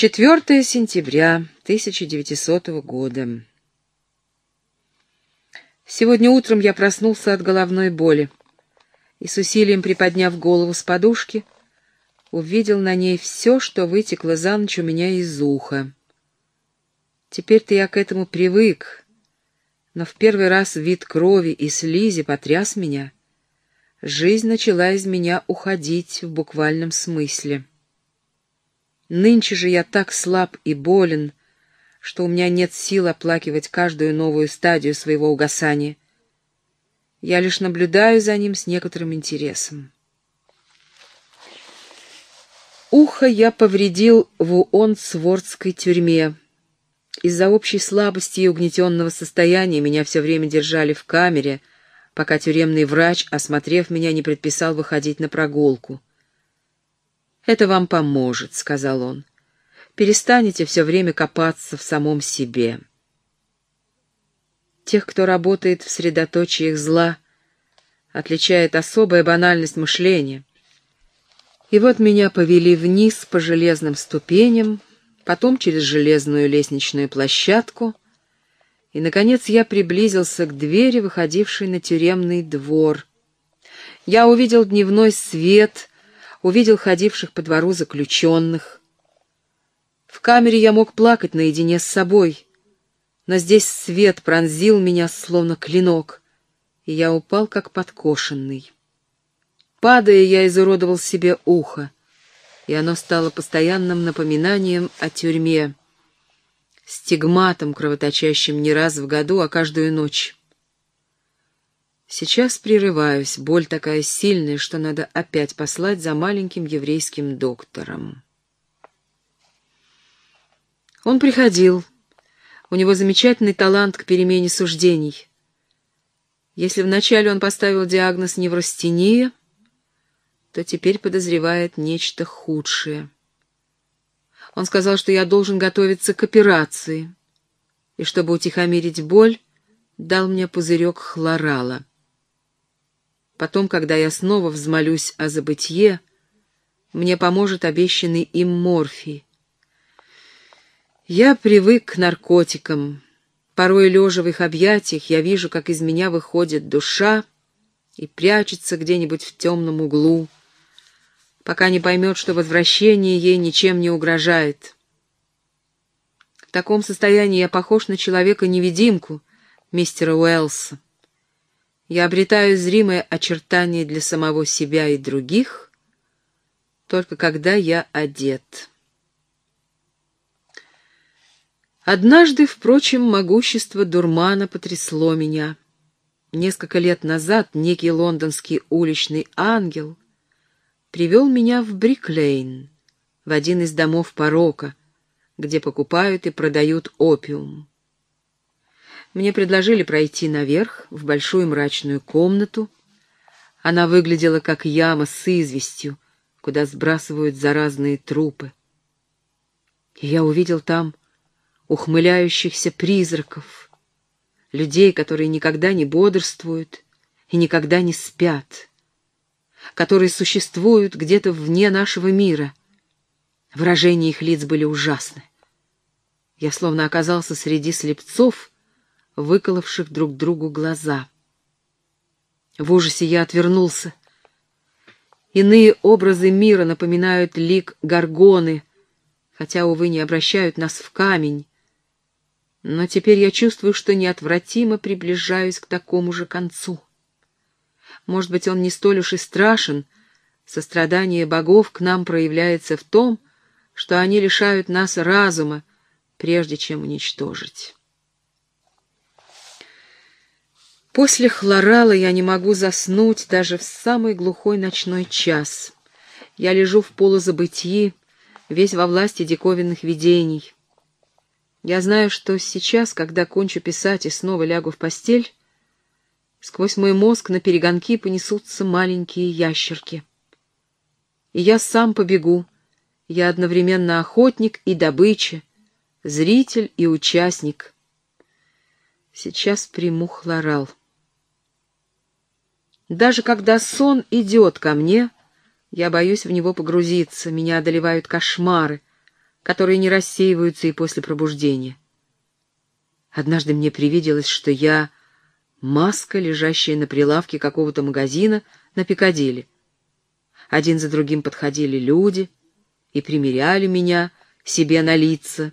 4 сентября 1900 года. Сегодня утром я проснулся от головной боли и с усилием приподняв голову с подушки, увидел на ней все, что вытекло за ночь у меня из уха. Теперь-то я к этому привык, но в первый раз вид крови и слизи потряс меня. Жизнь начала из меня уходить в буквальном смысле. Нынче же я так слаб и болен, что у меня нет сил оплакивать каждую новую стадию своего угасания. Я лишь наблюдаю за ним с некоторым интересом. Ухо я повредил в Уонсвордской тюрьме. Из-за общей слабости и угнетенного состояния меня все время держали в камере, пока тюремный врач, осмотрев меня, не предписал выходить на прогулку. «Это вам поможет», — сказал он. «Перестанете все время копаться в самом себе». Тех, кто работает в средоточиях зла, отличает особая банальность мышления. И вот меня повели вниз по железным ступеням, потом через железную лестничную площадку, и, наконец, я приблизился к двери, выходившей на тюремный двор. Я увидел дневной свет — увидел ходивших по двору заключенных. В камере я мог плакать наедине с собой, но здесь свет пронзил меня, словно клинок, и я упал, как подкошенный. Падая, я изуродовал себе ухо, и оно стало постоянным напоминанием о тюрьме, стигматом, кровоточащим не раз в году, а каждую ночь. Сейчас прерываюсь, боль такая сильная, что надо опять послать за маленьким еврейским доктором. Он приходил. У него замечательный талант к перемене суждений. Если вначале он поставил диагноз неврастения, то теперь подозревает нечто худшее. Он сказал, что я должен готовиться к операции, и чтобы утихомирить боль, дал мне пузырек хлорала. Потом, когда я снова взмолюсь о забытье, мне поможет обещанный им морфий. Я привык к наркотикам. Порой, лежа в их объятиях, я вижу, как из меня выходит душа и прячется где-нибудь в темном углу, пока не поймет, что возвращение ей ничем не угрожает. В таком состоянии я похож на человека-невидимку, мистера Уэллса. Я обретаю зримое очертание для самого себя и других, только когда я одет. Однажды, впрочем, могущество дурмана потрясло меня. Несколько лет назад некий лондонский уличный ангел привел меня в Бриклейн, в один из домов порока, где покупают и продают опиум. Мне предложили пройти наверх, в большую мрачную комнату. Она выглядела как яма с известью, куда сбрасывают заразные трупы. И я увидел там ухмыляющихся призраков, людей, которые никогда не бодрствуют и никогда не спят, которые существуют где-то вне нашего мира. Выражения их лиц были ужасны. Я словно оказался среди слепцов, выколовших друг другу глаза. В ужасе я отвернулся. Иные образы мира напоминают лик горгоны, хотя, увы, не обращают нас в камень. Но теперь я чувствую, что неотвратимо приближаюсь к такому же концу. Может быть, он не столь уж и страшен. Сострадание богов к нам проявляется в том, что они лишают нас разума, прежде чем уничтожить. После хлорала я не могу заснуть даже в самый глухой ночной час. Я лежу в полузабытии, весь во власти диковинных видений. Я знаю, что сейчас, когда кончу писать и снова лягу в постель, сквозь мой мозг на перегонки понесутся маленькие ящерки. И я сам побегу. Я одновременно охотник и добыча, зритель и участник. Сейчас приму хлорал. Даже когда сон идет ко мне, я боюсь в него погрузиться, меня одолевают кошмары, которые не рассеиваются и после пробуждения. Однажды мне привиделось, что я — маска, лежащая на прилавке какого-то магазина на Пикадилли. Один за другим подходили люди и примеряли меня себе на лица.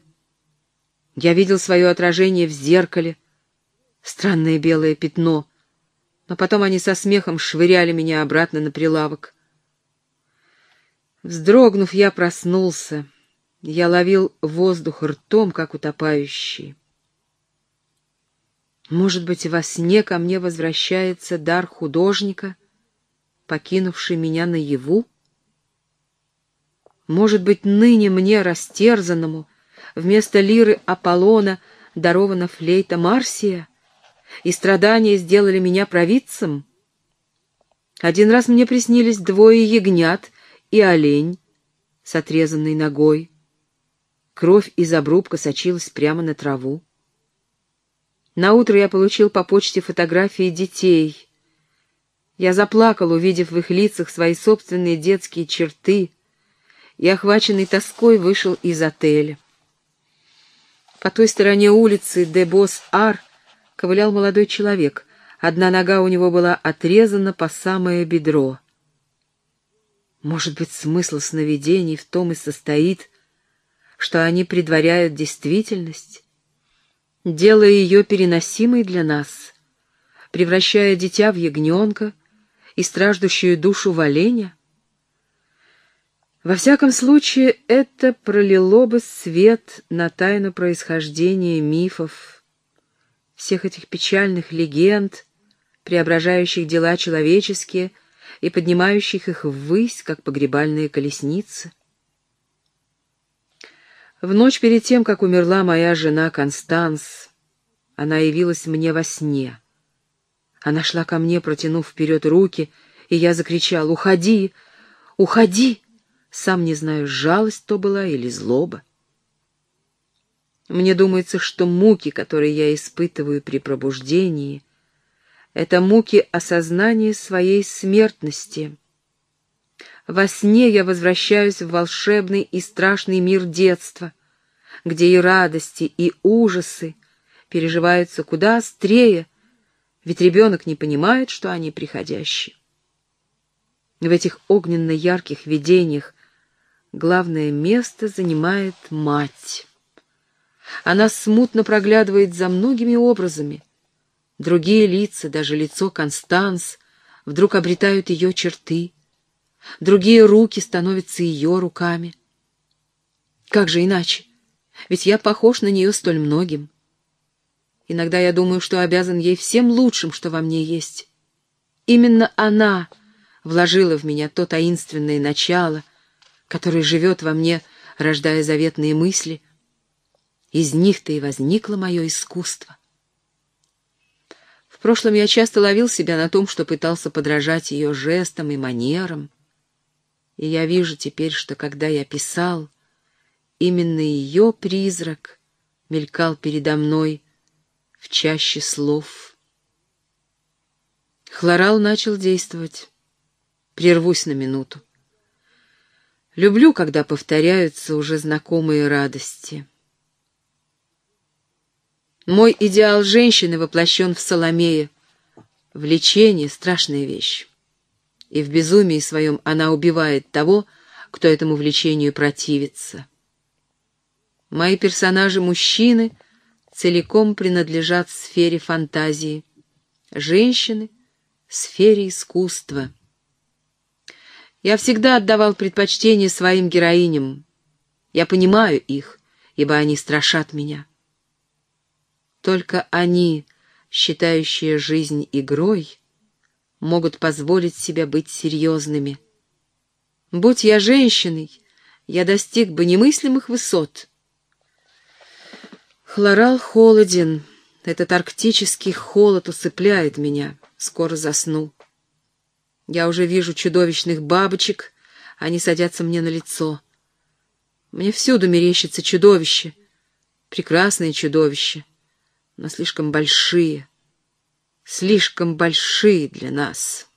Я видел свое отражение в зеркале, странное белое пятно, но потом они со смехом швыряли меня обратно на прилавок. Вздрогнув, я проснулся. Я ловил воздух ртом, как утопающий. Может быть, во сне ко мне возвращается дар художника, покинувший меня наяву? Может быть, ныне мне, растерзанному, вместо лиры Аполлона дарована флейта Марсия, и страдания сделали меня провидцем? Один раз мне приснились двое ягнят и олень с отрезанной ногой. Кровь из обрубка сочилась прямо на траву. Наутро я получил по почте фотографии детей. Я заплакал, увидев в их лицах свои собственные детские черты, и, охваченный тоской, вышел из отеля. По той стороне улицы Дебос-Ар ковылял молодой человек. Одна нога у него была отрезана по самое бедро. Может быть, смысл сновидений в том и состоит, что они предваряют действительность? делая ее переносимой для нас, превращая дитя в ягненка и страждущую душу в оленя? Во всяком случае, это пролило бы свет на тайну происхождения мифов, всех этих печальных легенд, преображающих дела человеческие и поднимающих их ввысь, как погребальные колесницы. В ночь перед тем, как умерла моя жена Констанс, она явилась мне во сне. Она шла ко мне, протянув вперед руки, и я закричал «Уходи! Уходи!» Сам не знаю, жалость то была или злоба. Мне думается, что муки, которые я испытываю при пробуждении, это муки осознания своей смертности — во сне я возвращаюсь в волшебный и страшный мир детства, где и радости, и ужасы переживаются куда острее, ведь ребенок не понимает, что они приходящие. В этих огненно-ярких видениях главное место занимает мать. Она смутно проглядывает за многими образами. Другие лица, даже лицо Констанс, вдруг обретают ее черты — другие руки становятся ее руками. Как же иначе? Ведь я похож на нее столь многим. Иногда я думаю, что обязан ей всем лучшим, что во мне есть. Именно она вложила в меня то таинственное начало, которое живет во мне, рождая заветные мысли. Из них-то и возникло мое искусство. В прошлом я часто ловил себя на том, что пытался подражать ее жестам и манерам. И я вижу теперь, что когда я писал, именно ее призрак мелькал передо мной в чаще слов. Хлорал начал действовать. Прервусь на минуту. Люблю, когда повторяются уже знакомые радости. Мой идеал женщины воплощен в Соломее. Влечение — страшная вещь и в безумии своем она убивает того, кто этому влечению противится. Мои персонажи-мужчины целиком принадлежат сфере фантазии, женщины — сфере искусства. Я всегда отдавал предпочтение своим героиням. Я понимаю их, ибо они страшат меня. Только они, считающие жизнь игрой, могут позволить себе быть серьезными. Будь я женщиной, я достиг бы немыслимых высот. Хлорал холоден, этот арктический холод усыпляет меня, скоро засну. Я уже вижу чудовищных бабочек, они садятся мне на лицо. Мне всюду мерещится чудовище, прекрасные чудовища, но слишком большие — слишком большие для нас.